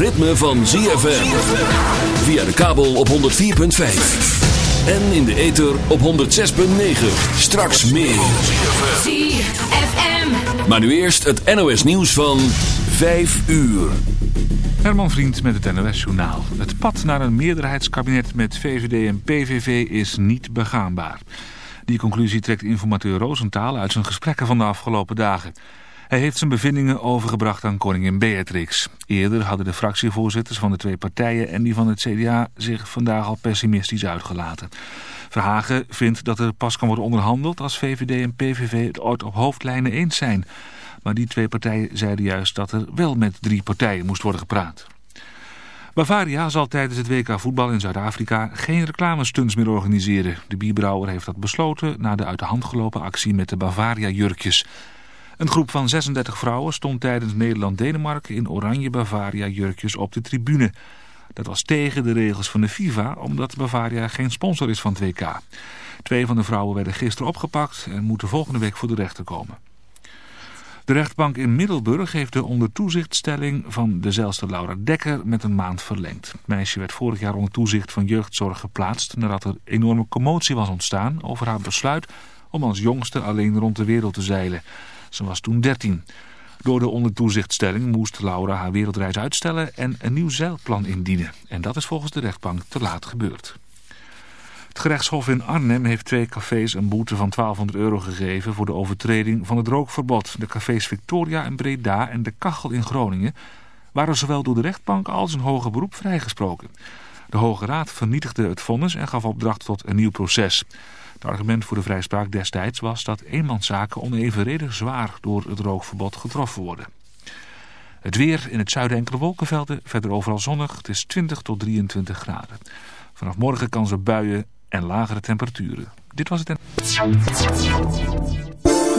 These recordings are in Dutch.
Ritme van ZFM. Via de kabel op 104.5. En in de ether op 106.9. Straks meer. ZFM. Maar nu eerst het NOS nieuws van 5 uur. Herman Vriend met het NOS-journaal. Het pad naar een meerderheidskabinet met VVD en PVV is niet begaanbaar. Die conclusie trekt informateur Roosentaal uit zijn gesprekken van de afgelopen dagen. Hij heeft zijn bevindingen overgebracht aan koningin Beatrix. Eerder hadden de fractievoorzitters van de twee partijen en die van het CDA zich vandaag al pessimistisch uitgelaten. Verhagen vindt dat er pas kan worden onderhandeld als VVD en PVV het ooit op hoofdlijnen eens zijn. Maar die twee partijen zeiden juist dat er wel met drie partijen moest worden gepraat. Bavaria zal tijdens het WK voetbal in Zuid-Afrika geen reclamestunts meer organiseren. De bierbrouwer heeft dat besloten na de uit de hand gelopen actie met de Bavaria-jurkjes. Een groep van 36 vrouwen stond tijdens Nederland-Denemarken in oranje Bavaria-jurkjes op de tribune. Dat was tegen de regels van de FIFA, omdat Bavaria geen sponsor is van het WK. Twee van de vrouwen werden gisteren opgepakt en moeten volgende week voor de rechter komen. De rechtbank in Middelburg heeft de onder toezichtstelling van de zelfste Laura Dekker met een maand verlengd. Het meisje werd vorig jaar onder toezicht van jeugdzorg geplaatst nadat er enorme commotie was ontstaan over haar besluit om als jongste alleen rond de wereld te zeilen. Ze was toen 13. Door de ondertoezichtstelling moest Laura haar wereldreis uitstellen en een nieuw zeilplan indienen. En dat is volgens de rechtbank te laat gebeurd. Het gerechtshof in Arnhem heeft twee cafés een boete van 1200 euro gegeven voor de overtreding van het rookverbod. De cafés Victoria in Breda en de Kachel in Groningen waren zowel door de rechtbank als een hoger beroep vrijgesproken. De Hoge Raad vernietigde het vonnis en gaf opdracht tot een nieuw proces. Het argument voor de vrijspraak destijds was dat eenmanszaken onevenredig zwaar door het rookverbod getroffen worden. Het weer in het zuiden enkele wolkenvelden, verder overal zonnig. Het is 20 tot 23 graden. Vanaf morgen kan ze buien en lagere temperaturen. Dit was het.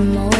some more.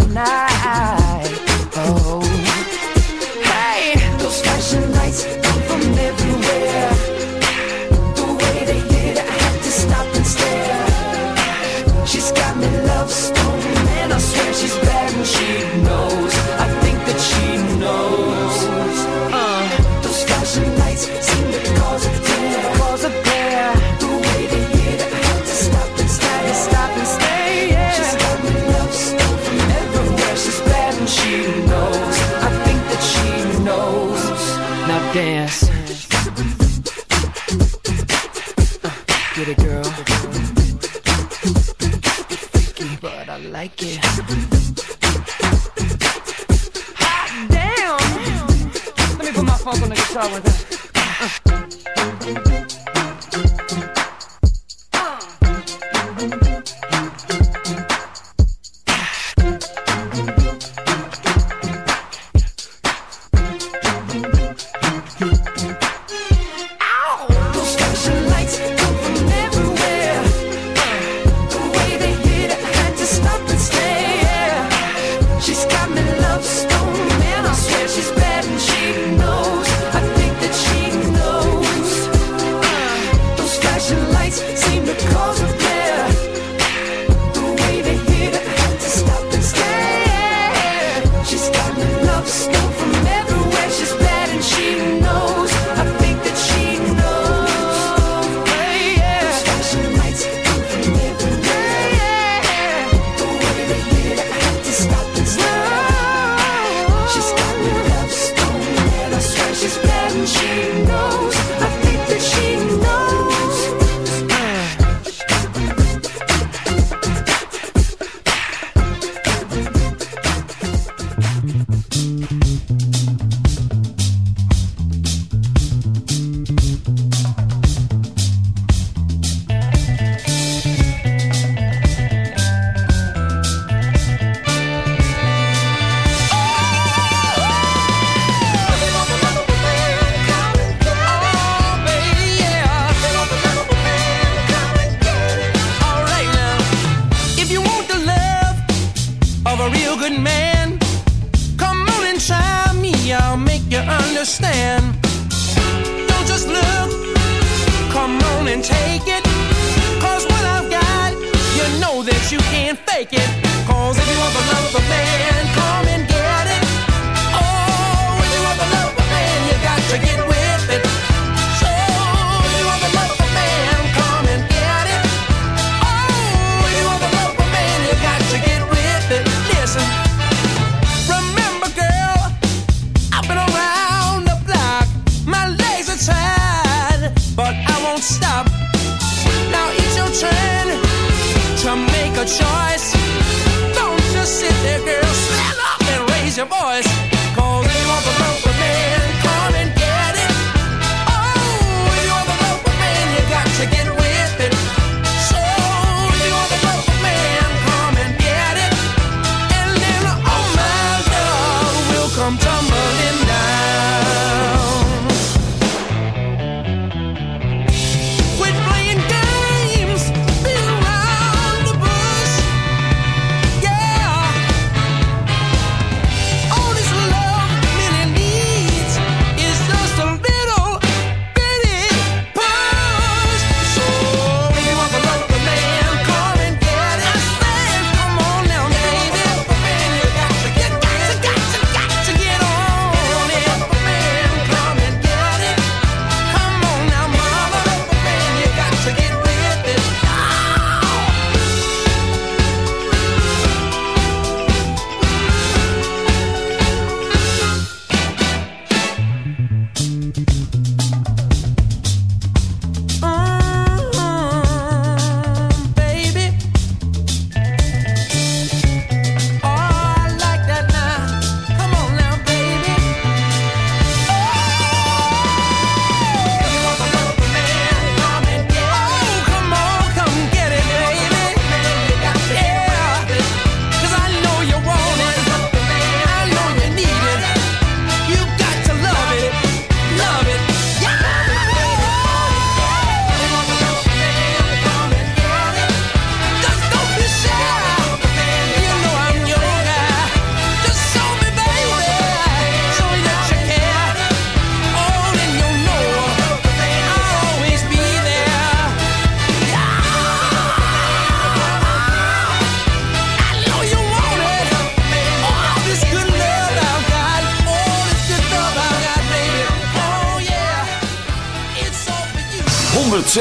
Tonight.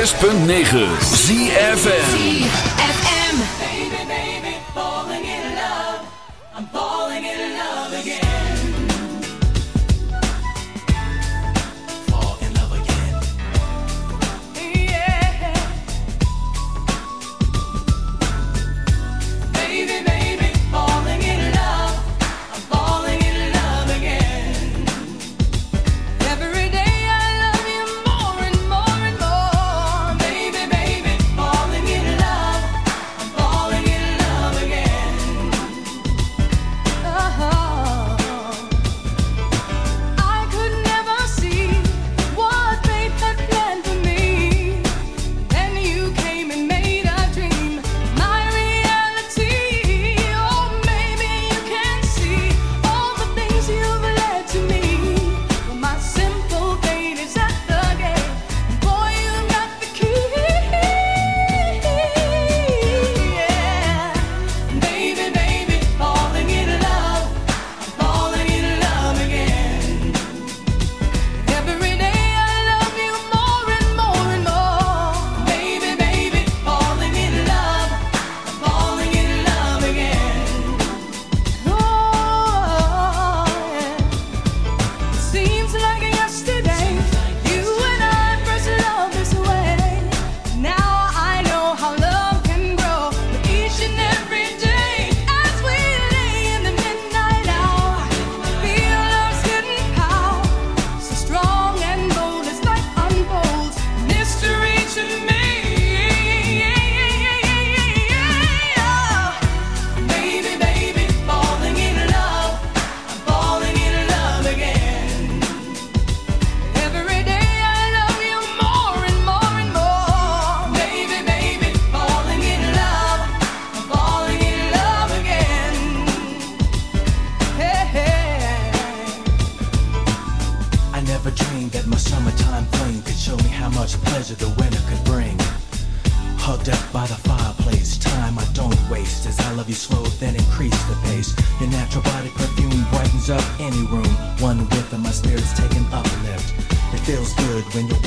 106.9 ZFM. when you're